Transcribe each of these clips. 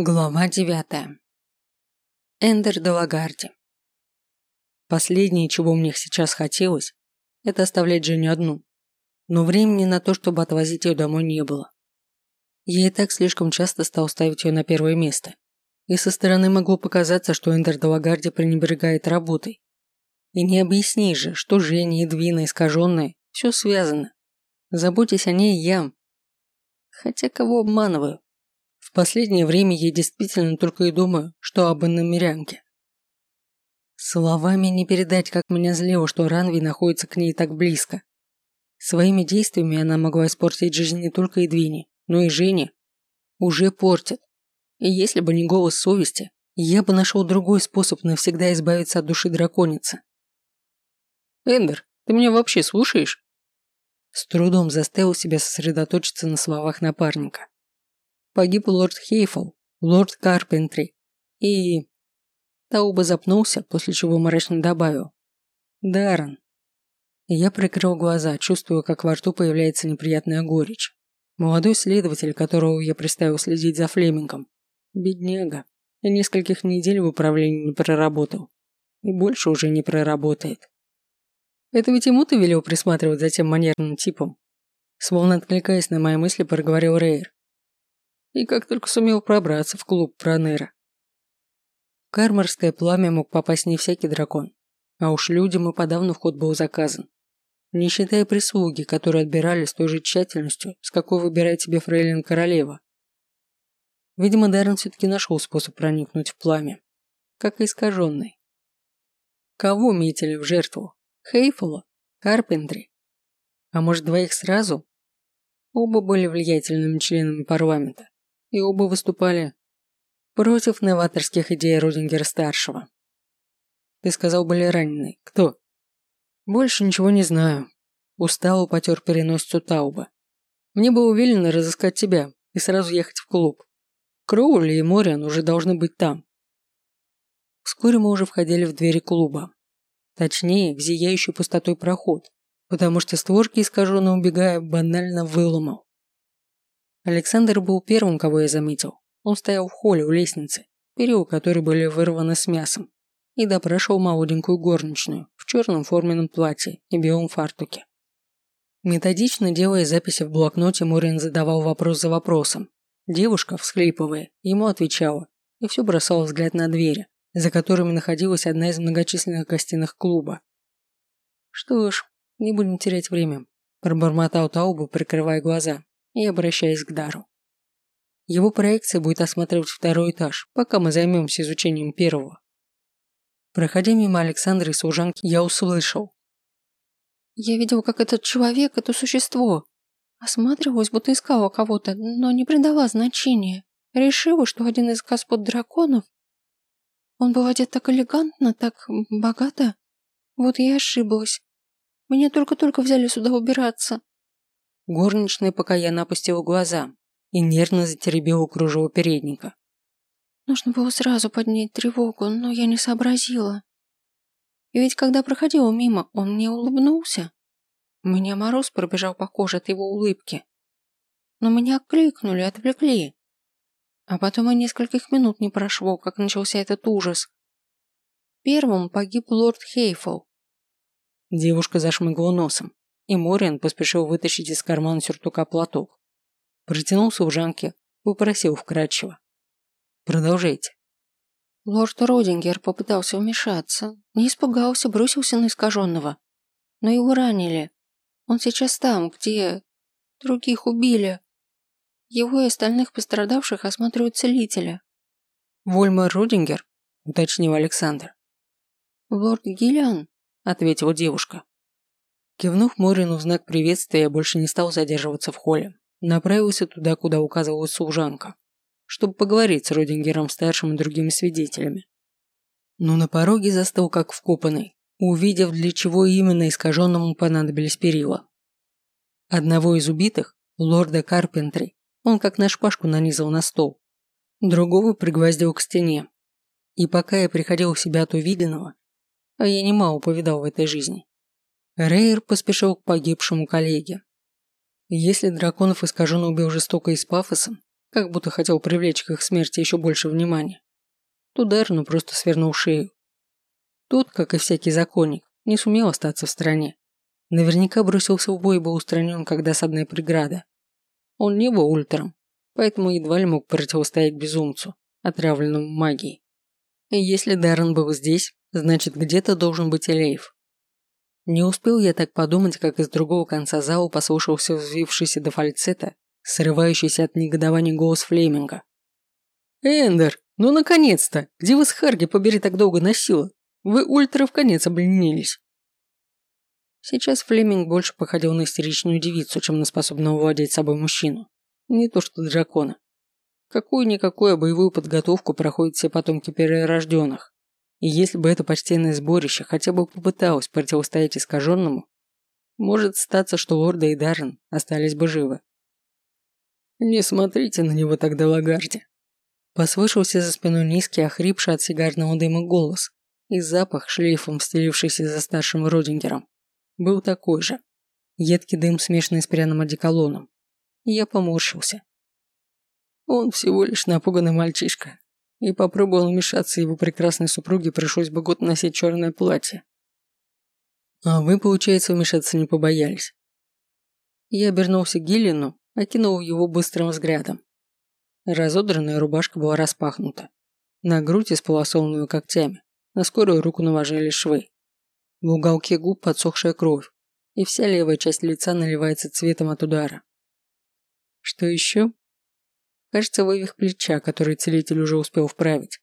Глава девятая. Эндер де Лагарди. Последнее, чего мне сейчас хотелось, это оставлять Женю одну. Но времени на то, чтобы отвозить ее домой, не было. Я и так слишком часто стал ставить ее на первое место. И со стороны могло показаться, что Эндер де Лагарди пренебрегает работой. И не объясни же, что Женя, Эдвина, искаженная, все связано. Заботьтесь о ней я. Хотя кого обманываю? В последнее время я действительно только и думаю, что об иномерянке. Словами не передать, как меня злило, что Ранви находится к ней так близко. Своими действиями она могла испортить жизнь не только Эдвине, но и Жене. Уже портит. И если бы не голос совести, я бы нашел другой способ навсегда избавиться от души драконицы. «Эндер, ты меня вообще слушаешь?» С трудом заставил себя сосредоточиться на словах напарника погиб лорд Хейфл, лорд Карпентри и... Тауба запнулся, после чего мрачно добавил. Даррен. Я прикрыл глаза, чувствуя, как во рту появляется неприятная горечь. Молодой следователь, которого я приставил следить за Флемингом. Бедняга. И нескольких недель в управлении не проработал. И больше уже не проработает. Это ведь ему ты велел присматривать за тем манерным типом? Словно откликаясь на мои мысли, проговорил Рейер и как только сумел пробраться в клуб Пронера. В кармарское пламя мог попасть не всякий дракон, а уж людям и подавно вход был заказан. Не считая прислуги, которые отбирали с той же тщательностью, с какой выбирает себе фрейлин королева. Видимо, Даррен все-таки нашел способ проникнуть в пламя, как искаженный. Кого метили в жертву? Хейфола? Карпентри? А может, двоих сразу? Оба были влиятельными членами парламента и оба выступали против новаторских идей Рудингера-старшего. Ты сказал, были ранены. Кто? Больше ничего не знаю. Устало потер переносицу Тауба. Мне было велено разыскать тебя и сразу ехать в клуб. Кроули и Мориан уже должны быть там. Вскоре мы уже входили в двери клуба. Точнее, в зияющий пустотой проход, потому что створки, искаженно убегая, банально выломал. Александр был первым, кого я заметил. Он стоял в холле у лестницы, перил которой были вырваны с мясом, и допрашивал молоденькую горничную в черном форменном платье и белом фартуке. Методично делая записи в блокноте, Мурин задавал вопрос за вопросом. Девушка, всхлипывая, ему отвечала и все бросала взгляд на двери, за которыми находилась одна из многочисленных гостиных клуба. «Что ж, не будем терять время», – пробормотал Таубу, прикрывая глаза и обращаясь к Дару. Его проекция будет осматривать второй этаж, пока мы займемся изучением первого. Проходя мимо Александра и служанки, я услышал. Я видел, как этот человек, это существо, осматривалась, будто искала кого-то, но не придала значения. Решила, что один из господ драконов... Он был одет так элегантно, так богато. Вот я ошиблась. Меня только-только взяли сюда убираться. Горничная покаянно опустила глаза и нервно затеребила кружево передника. Нужно было сразу поднять тревогу, но я не сообразила. И ведь когда проходила мимо, он мне улыбнулся. У меня мороз пробежал по коже от его улыбки. Но меня окликнули, отвлекли. А потом и нескольких минут не прошло, как начался этот ужас. Первым погиб лорд Хейфл. Девушка зашмыгла носом и Мориан поспешил вытащить из кармана сюртука платок. Протянул служанке, попросил вкрадчиво. «Продолжайте». Лорд Родингер попытался вмешаться, не испугался, бросился на искаженного. Но его ранили. Он сейчас там, где других убили. Его и остальных пострадавших осматривают целителя. «Вольмар Родингер?» – уточнил Александр. «Лорд Гиллиан», – ответила девушка. Кивнув Морину в знак приветствия, я больше не стал задерживаться в холле. Направился туда, куда указывала служанка, чтобы поговорить с Родингером-старшим и другими свидетелями. Но на пороге застыл как вкопанный, увидев, для чего именно искаженному понадобились перила. Одного из убитых, лорда Карпентри, он как на шпажку нанизал на стол. Другого пригвоздил к стене. И пока я приходил в себя от увиденного, а я немало повидал в этой жизни, Рейер поспешил к погибшему коллеге. Если драконов искаженно убил жестоко и с пафосом, как будто хотел привлечь к их смерти еще больше внимания. То Дарну просто свернул шею. Тот, как и всякий законник, не сумел остаться в стране. Наверняка бросился в бой и был устранен как досадная преграда. Он не был ультром, поэтому едва ли мог противостоять безумцу, отравленному магией. И если Даррен был здесь, значит где-то должен быть Элейв. Не успел я так подумать, как из другого конца зала послушался взвившийся до фальцета, срывающийся от негодования голос Флеминга. «Эндер, ну наконец-то! Где вас Харги побери так долго носила? Вы ультра в конец обленились!» Сейчас Флеминг больше походил на истеричную девицу, чем на способного владеть собой мужчину. Не то что дракона. Какую-никакую боевую подготовку проходят все потомки перерожденных. И если бы это почтенное сборище хотя бы попыталось противостоять искаженному, может статься, что лорда и Даррен остались бы живы. «Не смотрите на него тогда, Лагарди!» Послышался за спиной низкий, охрипший от сигарного дыма голос, и запах, шлейфом стелившийся за старшим Родингером, был такой же. Едкий дым, смешанный с пряным одеколоном. Я поморщился. Он всего лишь напуганный мальчишка. И попробовал вмешаться его прекрасной супруге, пришлось бы год носить черное платье. А вы, получается, вмешаться не побоялись. Я обернулся к Гиллину, окинул его быстрым взглядом. Разодранная рубашка была распахнута. На грудь исполосованную когтями, на скорую руку навожили швы. В уголке губ подсохшая кровь, и вся левая часть лица наливается цветом от удара. Что еще? Кажется, вывих плеча, который целитель уже успел вправить.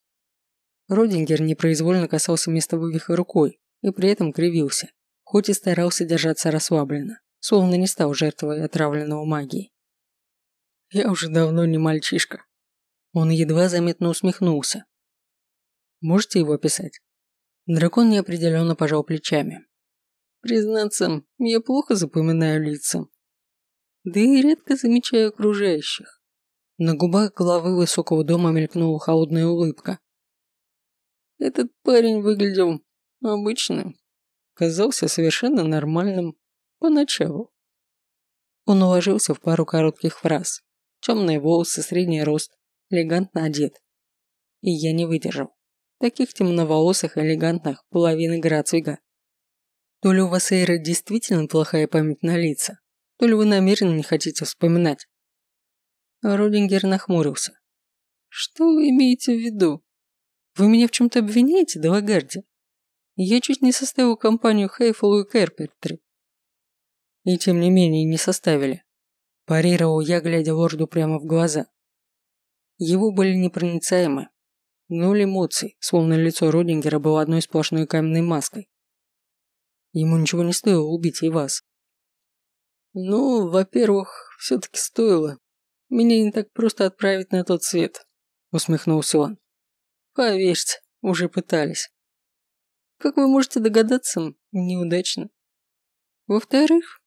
Родингер непроизвольно касался места вывиха рукой и при этом кривился, хоть и старался держаться расслабленно, словно не стал жертвой отравленного магией. «Я уже давно не мальчишка». Он едва заметно усмехнулся. «Можете его описать?» Дракон неопределенно пожал плечами. Признаться, я плохо запоминаю лица. Да и редко замечаю окружающих. На губах главы высокого дома мелькнула холодная улыбка. Этот парень выглядел обычным. Казался совершенно нормальным поначалу. Он уложился в пару коротких фраз. Темные волосы, средний рост, элегантно одет. И я не выдержал. Таких темноволосых, элегантных, половины Грацвига. То ли у вас, Эйра, действительно плохая память на лица, то ли вы намеренно не хотите вспоминать. Родингер нахмурился. Что вы имеете в виду? Вы меня в чем-то обвиняете, Далагарди? Я чуть не составил компанию Хейфулу и Керпертри. И тем не менее не составили. Парировал я, глядя лорду прямо в глаза. Его были непроницаемы, Ноль эмоций, словно лицо Родингера было одной сплошной каменной маской. Ему ничего не стоило убить и вас. Ну, во-первых, все-таки стоило. Меня не так просто отправить на тот свет, усмехнулся он. Поверьте, уже пытались. Как вы можете догадаться, неудачно. Во-вторых,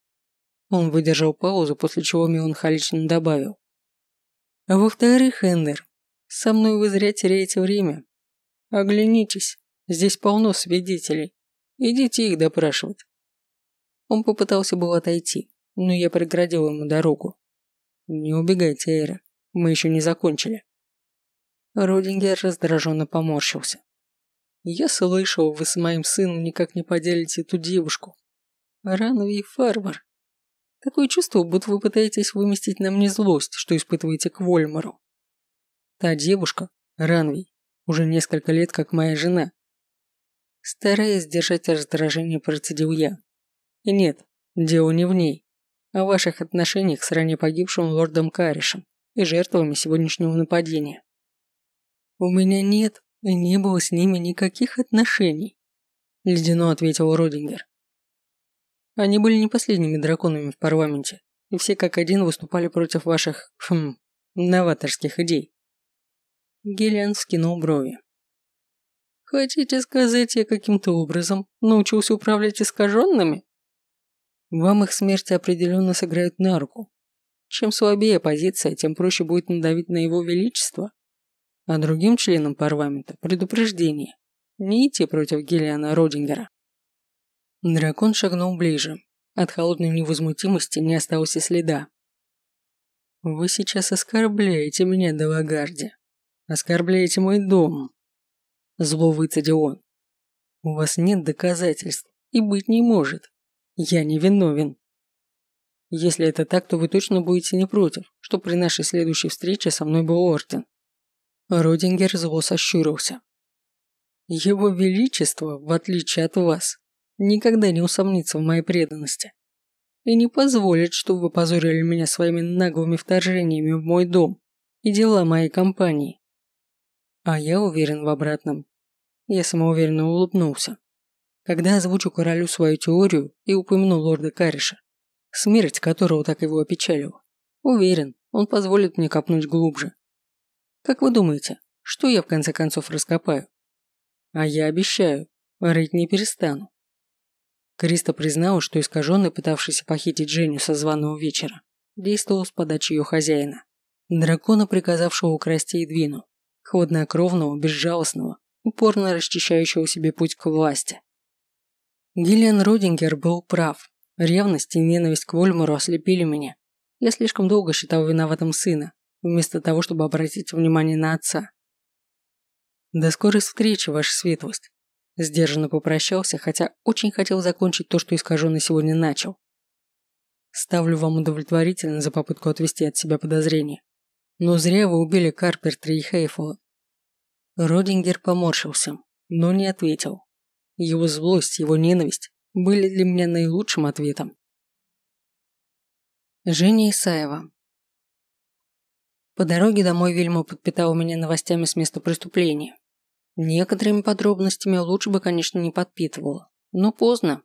он выдержал паузу, после чего меланхолично добавил. А во-вторых, Эндер, со мной вы зря теряете время. Оглянитесь, здесь полно свидетелей. Идите их допрашивать. Он попытался было отойти, но я преградил ему дорогу. Не убегайте, Эйра, мы еще не закончили. Родингер раздраженно поморщился. Я слышал, вы с моим сыном никак не поделите эту девушку. Рановий фарвар. Такое чувство, будто вы пытаетесь выместить на мне злость, что испытываете к Вольмару. Та девушка, Ранвей, уже несколько лет как моя жена. Стараясь сдержать раздражение, процедил я. И нет, дело не в ней, в ваших отношениях с ранее погибшим лордом Каришем и жертвами сегодняшнего нападения. У меня нет и не было с ними никаких отношений, ледяно ответил Родингер. Они были не последними драконами в парламенте, и все как один выступали против ваших, хм, новаторских идей. Гелиан скинул брови. «Хотите сказать, я каким-то образом научился управлять искаженными? Вам их смерти определенно сыграют на руку. Чем слабее позиция, тем проще будет надавить на его величество. А другим членам парламента предупреждение. Не идти против Гелиана Родингера». Дракон шагнул ближе. От холодной невозмутимости не осталось и следа. Вы сейчас оскорбляете меня, Делагарди. Оскорбляете мой дом. Зло выцедил он. У вас нет доказательств и быть не может. Я не виновен. Если это так, то вы точно будете не против, что при нашей следующей встрече со мной был Ортен. Родингер зло сощурился. Его Величество, в отличие от вас, никогда не усомнится в моей преданности и не позволит, чтобы вы позорили меня своими наглыми вторжениями в мой дом и дела моей компании. А я уверен в обратном. Я самоуверенно улыбнулся, когда озвучу королю свою теорию и упомяну лорда Кариша, смерть которого так его опечалила. Уверен, он позволит мне копнуть глубже. Как вы думаете, что я в конце концов раскопаю? А я обещаю, рыть не перестану. Криста признала, что искаженный, пытавшийся похитить Женю со званого вечера, действовал с подачи ее хозяина. Дракона, приказавшего украсть Эдвину, хладнокровного, безжалостного, упорно расчищающего себе путь к власти. Гиллиан Родингер был прав. Ревность и ненависть к Вольмару ослепили меня. Я слишком долго считал виноватым сына, вместо того, чтобы обратить внимание на отца. До скорой встречи, ваша светлость. Сдержанно попрощался, хотя очень хотел закончить то, что искаженный сегодня начал. Ставлю вам удовлетворительно за попытку отвести от себя подозрения. Но зря вы убили Карпертра и Хейфола. Родингер поморщился, но не ответил. Его злость, его ненависть были для меня наилучшим ответом. Женя Исаева По дороге домой Вильма подпитала меня новостями с места преступления. Некоторыми подробностями лучше бы, конечно, не подпитывала. Но поздно.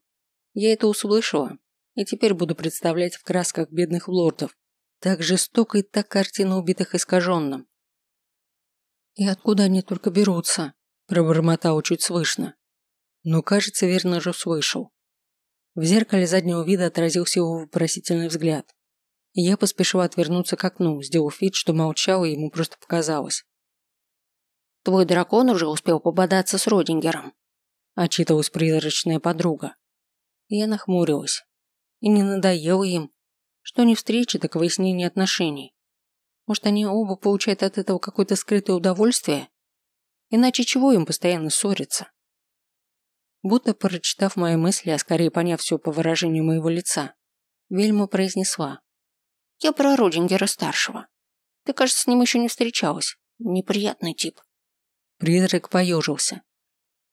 Я это услышала. И теперь буду представлять в красках бедных лордов. Так жестоко и так картина убитых искаженным. «И откуда они только берутся?» – пробормотал чуть слышно. Но, кажется, верно же слышал. В зеркале заднего вида отразился его вопросительный взгляд. И я поспешила отвернуться к окну, сделав вид, что молчала, и ему просто показалось. Твой дракон уже успел пободаться с Родингером», – отчитывалась призрачная подруга. Я нахмурилась. И не надоело им. Что не встречи, так выяснение отношений. Может, они оба получают от этого какое-то скрытое удовольствие? Иначе чего им постоянно ссориться? Будто прочитав мои мысли, а скорее поняв все по выражению моего лица, Вельма произнесла. «Я про Родингера-старшего. Ты, кажется, с ним еще не встречалась. Неприятный тип». Призрак поежился.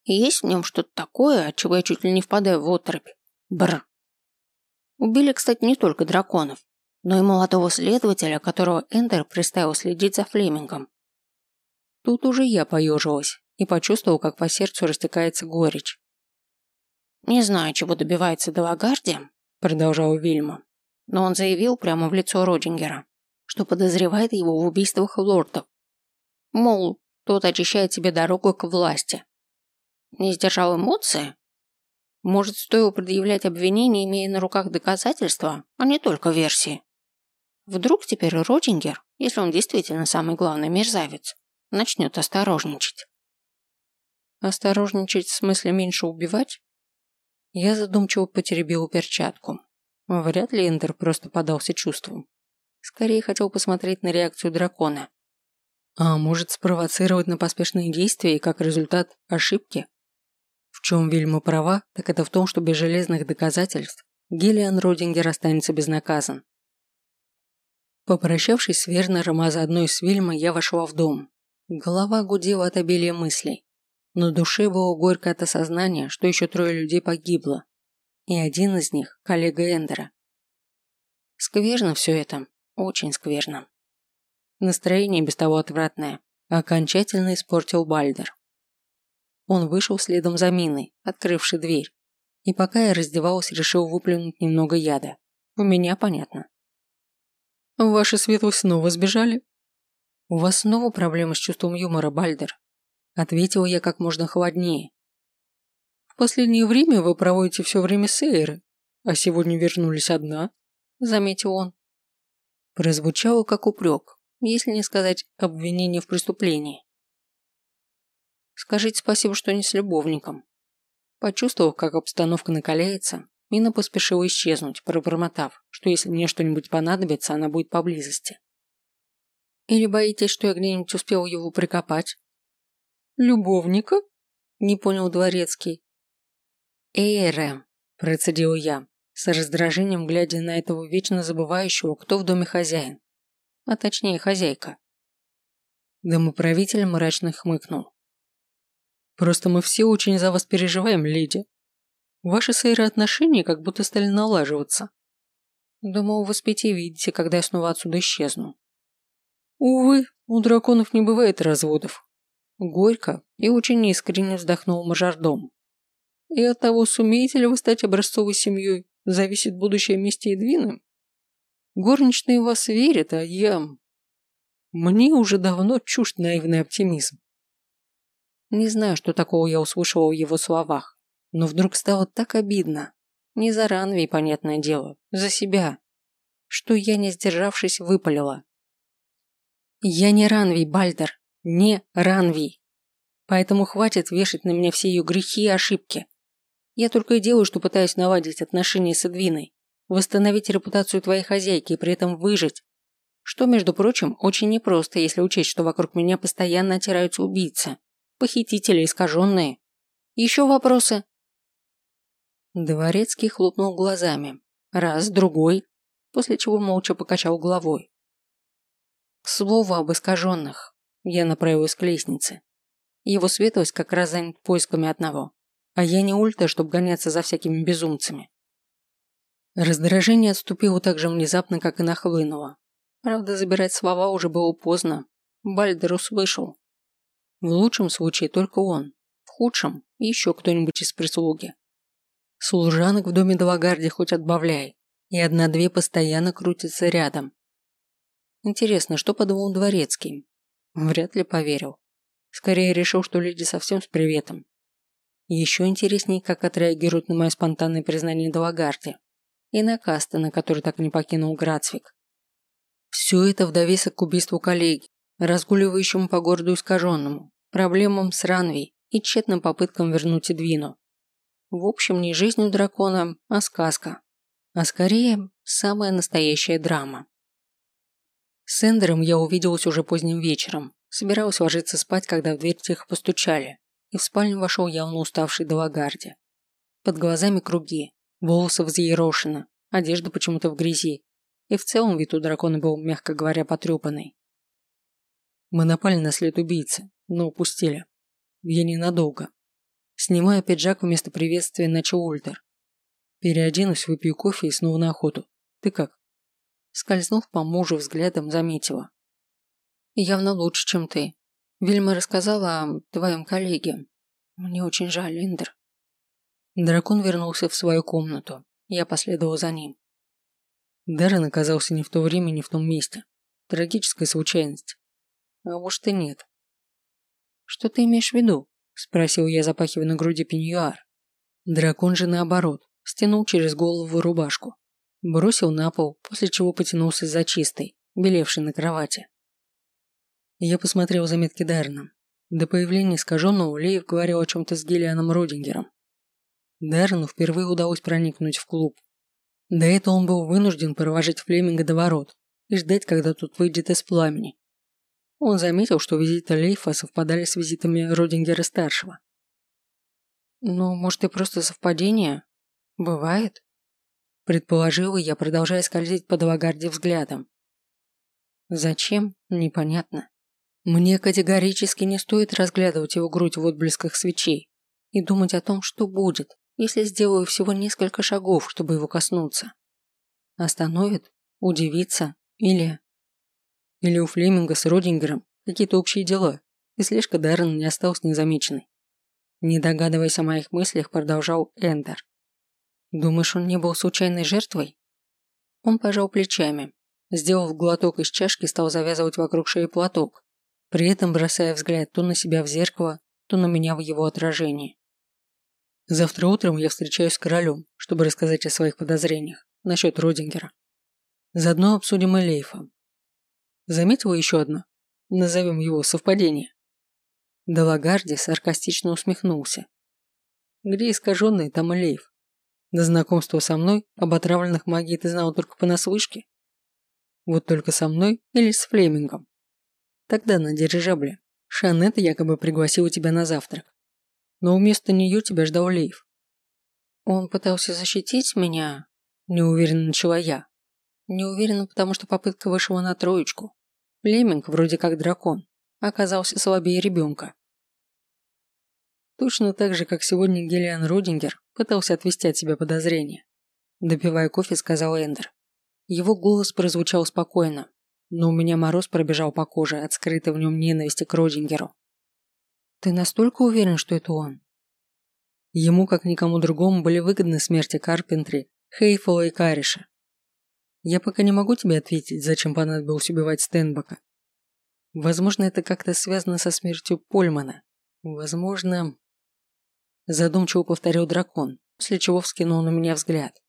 есть в нем что-то такое, от чего я чуть ли не впадаю в оторопь. Бр. Убили, кстати, не только драконов, но и молодого следователя, которого Эндер приставил следить за Флемингом. Тут уже я поежилась и почувствовал, как по сердцу растекается горечь. «Не знаю, чего добивается Делагарди», – продолжал Вильма, но он заявил прямо в лицо Родингера, что подозревает его в убийствах лордов. Мол, тот очищает себе дорогу к власти. Не сдержал эмоции? Может, стоило предъявлять обвинение, имея на руках доказательства, а не только версии? Вдруг теперь Родингер, если он действительно самый главный мерзавец, начнет осторожничать. Осторожничать в смысле меньше убивать? Я задумчиво потеребил перчатку. Вряд ли Эндер просто подался чувствам. Скорее хотел посмотреть на реакцию дракона. А может спровоцировать на поспешные действия и как результат ошибки? В чем Вильма права, так это в том, что без железных доказательств Гиллиан Родингер останется безнаказан. Попрощавшись с Вернером, а заодно и с Вильмой, я вошла в дом. Голова гудела от обилия мыслей. На душе было горько от осознания, что еще трое людей погибло. И один из них – коллега Эндера. Скверно все это. Очень скверно. Настроение без того отвратное. Окончательно испортил Бальдер. Он вышел следом за Миной, открывший дверь. И пока я раздевалась, решил выплюнуть немного яда. У меня понятно. Ваши светлость снова сбежали? У вас снова проблемы с чувством юмора, Бальдер. Ответил я как можно холоднее. В последнее время вы проводите все время с Эйры, а сегодня вернулись одна, заметил он. Прозвучало как упрек, если не сказать обвинение в преступлении. Скажите спасибо, что не с любовником. Почувствовав, как обстановка накаляется, Мина поспешила исчезнуть, пробормотав, что если мне что-нибудь понадобится, она будет поблизости. Или боитесь, что я где-нибудь успел его прикопать? Любовника? Не понял дворецкий. Эйре, процедил я, с раздражением глядя на этого вечно забывающего, кто в доме хозяин. А точнее, хозяйка. Домоправитель мрачно хмыкнул. Просто мы все очень за вас переживаем, леди. Ваши с отношения как будто стали налаживаться. Думал, вы спите видите, когда я снова отсюда исчезну. Увы, у драконов не бывает разводов. Горько и очень искренне вздохнул мажордом. И от того, сумеете ли вы стать образцовой семьей, зависит будущее вместе Эдвины. Горничные в вас верят, а я... Мне уже давно чужд наивный оптимизм. Не знаю, что такого я услышала в его словах, но вдруг стало так обидно. Не за Ранви, понятное дело, за себя. Что я, не сдержавшись, выпалила. Я не Ранви, Бальдер, не Ранви. Поэтому хватит вешать на меня все ее грехи и ошибки. Я только и делаю, что пытаюсь наладить отношения с Эдвиной, восстановить репутацию твоей хозяйки и при этом выжить. Что, между прочим, очень непросто, если учесть, что вокруг меня постоянно отираются убийцы, похитители, искаженные. Еще вопросы? Дворецкий хлопнул глазами. Раз, другой, после чего молча покачал головой. Слово об искаженных. Я направилась к лестнице. Его светлость как раз занят поисками одного. А я не ульта, чтобы гоняться за всякими безумцами. Раздражение отступило так же внезапно, как и нахлынуло. Правда, забирать слова уже было поздно. Бальдер услышал. В лучшем случае только он. В худшем – еще кто-нибудь из прислуги. Служанок в доме Далагарди хоть отбавляй. И одна-две постоянно крутятся рядом, Интересно, что подумал Дворецкий? Вряд ли поверил. Скорее решил, что люди совсем с приветом. Еще интереснее, как отреагируют на мое спонтанное признание Далагарди. И на Кастена, который так не покинул Грацвик. Все это в довесок к убийству коллеги, разгуливающему по городу искаженному, проблемам с Ранви и тщетным попыткам вернуть Эдвину. В общем, не жизнь у дракона, а сказка. А скорее, самая настоящая драма. С Эндером я увиделась уже поздним вечером. Собиралась ложиться спать, когда в дверь тихо постучали, и в спальню вошел явно уставший Далагарди. Под глазами круги, волосы взъерошены, одежда почему-то в грязи, и в целом вид у дракона был, мягко говоря, потрепанный. Мы напали на след убийцы, но упустили. Я ненадолго. Снимаю пиджак вместо приветствия на Ультер. Переоденусь, выпью кофе и снова на охоту. Ты как? Скользнув по мужу взглядом, заметила. «Явно лучше, чем ты. Вильма рассказала о твоем коллеге. Мне очень жаль, Индер». Дракон вернулся в свою комнату. Я последовал за ним. Даррен оказался не в то время, не в том месте. Трагическая случайность. А может и нет. «Что ты имеешь в виду?» – спросил я, запахивая на груди пеньюар. Дракон же наоборот, стянул через голову рубашку. Бросил на пол, после чего потянулся за чистой, белевшей на кровати. Я посмотрел заметки Дарна. До появления искаженного Леев говорил о чем-то с Гиллианом Родингером. Даррену впервые удалось проникнуть в клуб. До этого он был вынужден провожать Флеминга до ворот и ждать, когда тот выйдет из пламени. Он заметил, что визиты Лейфа совпадали с визитами Родингера-старшего. «Ну, может, и просто совпадение? Бывает?» Предположила я, продолжая скользить по Далагарде взглядом. Зачем? Непонятно. Мне категорически не стоит разглядывать его грудь в отблесках свечей и думать о том, что будет, если сделаю всего несколько шагов, чтобы его коснуться. Остановит? Удивится? Или... Или у Флеминга с Родингером какие-то общие дела, и слежка Даррена не осталась незамеченной. Не догадываясь о моих мыслях, продолжал Эндер. Думаешь, он не был случайной жертвой? Он пожал плечами. Сделав глоток из чашки, стал завязывать вокруг шеи платок, при этом бросая взгляд то на себя в зеркало, то на меня в его отражении. Завтра утром я встречаюсь с королем, чтобы рассказать о своих подозрениях насчет Родингера. Заодно обсудим и Лейфа. Заметила еще одно? Назовем его совпадение. Далагарди саркастично усмехнулся. Где искаженный, там и Лейф. До знакомства со мной об отравленных магией ты знал только понаслышке. Вот только со мной или с Флемингом. Тогда на дирижабле. Шанет якобы пригласила тебя на завтрак. Но вместо нее тебя ждал Лейв. Он пытался защитить меня? Неуверенно начала я. Неуверенно, потому что попытка вышла на троечку. Леминг, вроде как дракон, оказался слабее ребенка. Точно так же, как сегодня Гелиан Родингер пытался отвести от себя подозрения. Допивая кофе, сказал Эндер. Его голос прозвучал спокойно, но у меня мороз пробежал по коже от скрытой в нем ненависти к Родингеру. «Ты настолько уверен, что это он?» Ему, как никому другому, были выгодны смерти Карпентри, Хейфола и Кариша. Я пока не могу тебе ответить, зачем понадобилось убивать Стенбока. Возможно, это как-то связано со смертью Польмана. Возможно... Задумчиво повторил дракон, после чего вскинул на меня взгляд.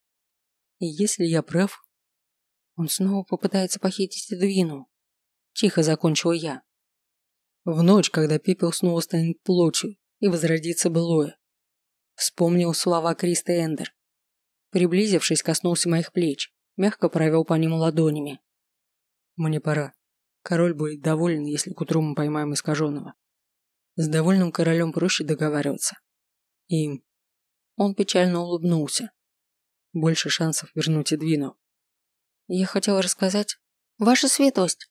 И если я прав, он снова попытается похитить Эдвину. Тихо закончила я. В ночь, когда пепел снова станет плотью и возродится былое. Вспомнил слова Криста Эндер. Приблизившись, коснулся моих плеч, мягко провел по ним ладонями. Мне пора. Король будет доволен, если к утру мы поймаем искаженного. С довольным королем проще договариваться. И он печально улыбнулся. Больше шансов вернуть Эдвину. Я хотела рассказать. Ваша светлость.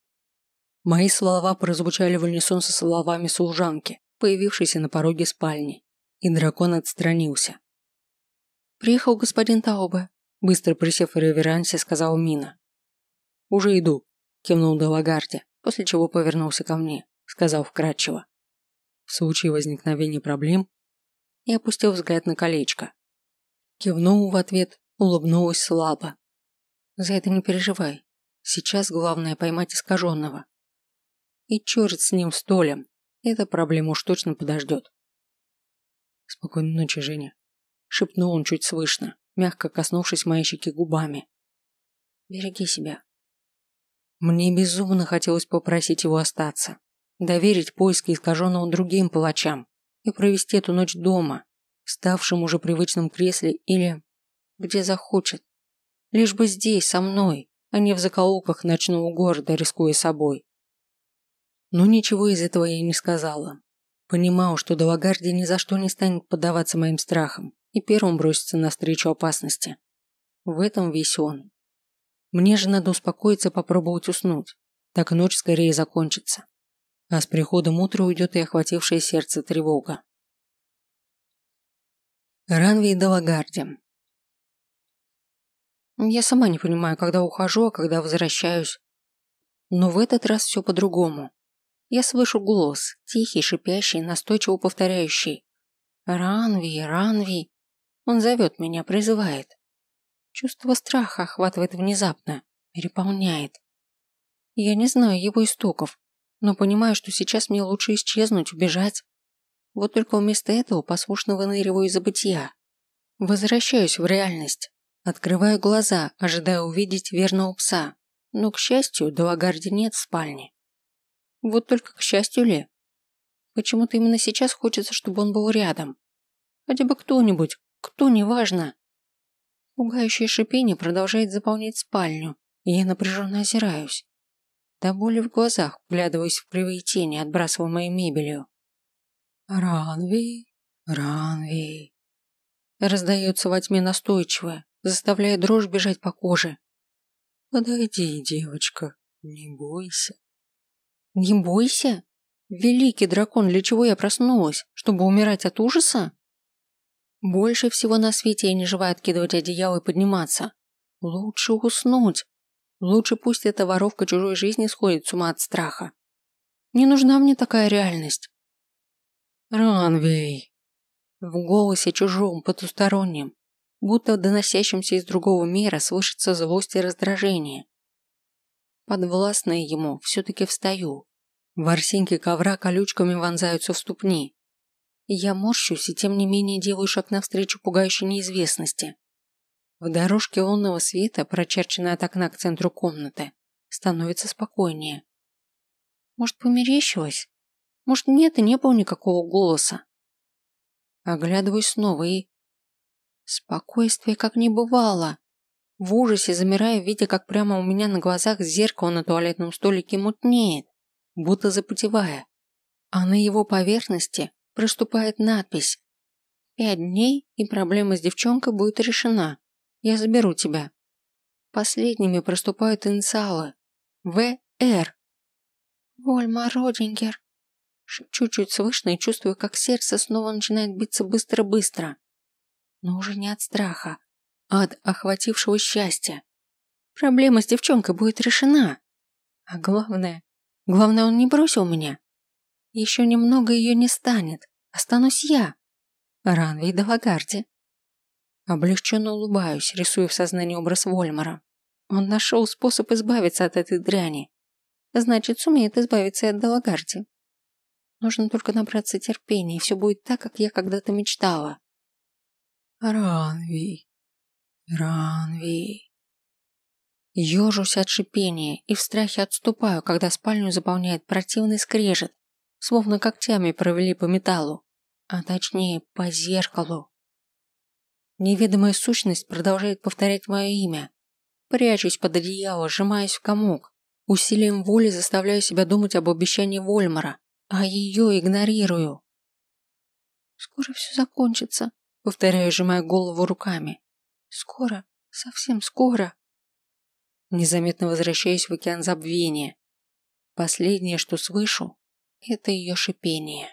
Мои слова прозвучали в унисон со словами служанки, появившейся на пороге спальни, и дракон отстранился. «Приехал господин Таубе», – быстро присев в реверансе, сказал Мина. «Уже иду», – кивнул Делагарди, после чего повернулся ко мне, сказал вкратчиво. «В случае возникновения проблем...» и опустил взгляд на колечко. Кивнул в ответ, улыбнулась слабо, за это не переживай. Сейчас главное поймать искаженного. И черт с ним столем. Эта проблема уж точно подождет. Спокойной ночи, Женя. Шепнул он чуть слышно, мягко коснувшись моей щеки губами. Береги себя. Мне безумно хотелось попросить его остаться, доверить поиски искаженного другим палачам и провести эту ночь дома, в ставшем уже привычном кресле или где захочет. Лишь бы здесь, со мной, а не в закоулках ночного города, рискуя собой. Но ничего из этого я не сказала. Понимал, что Далагарди ни за что не станет поддаваться моим страхам и первым бросится навстречу опасности. В этом весь он. Мне же надо успокоиться попробовать уснуть. Так ночь скорее закончится. А с приходом утра уйдет и охватившее сердце тревога. Ранви и Далагарди. Я сама не понимаю, когда ухожу, а когда возвращаюсь. Но в этот раз все по-другому. Я слышу голос, тихий, шипящий, настойчиво повторяющий. «Ранви, Ранви!» Он зовет меня, призывает. Чувство страха охватывает внезапно, переполняет. Я не знаю его истоков, но понимаю, что сейчас мне лучше исчезнуть, убежать. Вот только вместо этого послушно выныриваю из забытия. Возвращаюсь в реальность. Открываю глаза, ожидая увидеть верного пса, но, к счастью, Далагарди нет в спальне. Вот только к счастью ли? Почему-то именно сейчас хочется, чтобы он был рядом. Хотя бы кто-нибудь, кто, неважно. Пугающее шипение продолжает заполнять спальню, и я напряженно озираюсь. До боли в глазах вглядываюсь в кривые тени, отбрасываемые мебелью. «Ранви, Ранви», раздается во тьме настойчивое, заставляя дрожь бежать по коже. «Подойди, девочка, не бойся». «Не бойся? Великий дракон, для чего я проснулась? Чтобы умирать от ужаса?» Больше всего на свете я не желаю откидывать одеяло и подниматься. Лучше уснуть. Лучше пусть эта воровка чужой жизни сходит с ума от страха. Не нужна мне такая реальность. Ранвей. В голосе чужом, потустороннем, будто доносящемся из другого мира слышится злость и раздражение. Подвластная ему, все-таки встаю. Ворсинки ковра колючками вонзаются в ступни. Я морщусь и тем не менее делаю шаг навстречу пугающей неизвестности. В дорожке лунного света, прочерченной от окна к центру комнаты, становится спокойнее. Может, померещилась? Может, нет и не было никакого голоса? Оглядываюсь снова и Спокойствие как не бывало. В ужасе замирая, видя, как прямо у меня на глазах зеркало на туалетном столике мутнеет. будто запотевая, а на его поверхности проступает надпись «Пять дней, и проблема с девчонкой будет решена. Я заберу тебя». Последними проступают инициалы «ВР». «Вольма Родингер», шепчу чуть слышно и чувствую, как сердце снова начинает биться быстро-быстро. Но уже не от страха, а от охватившего счастья. Проблема с девчонкой будет решена. А главное, главное, он не бросил меня. Еще немного ее не станет. Останусь я. Ранви Далагарди. Облегченно улыбаюсь, рисуя в сознании образ Вольмара. Он нашел способ избавиться от этой дряни. Значит, сумеет избавиться и от Далагарди. Нужно только набраться терпения, и все будет так, как я когда-то мечтала. Ранви. Ранви. Ежусь от шипения и в страхе отступаю, когда спальню заполняет противный скрежет, словно когтями провели по металлу, а точнее по зеркалу. Неведомая сущность продолжает повторять мое имя. Прячусь под одеяло, сжимаясь в комок. Усилием воли заставляю себя думать об обещании Вольмара, а ее игнорирую. «Скоро все закончится», — повторяю, сжимая голову руками. «Скоро, совсем скоро». Незаметно возвращаюсь в океан забвения. Последнее, что слышу, это ее шипение.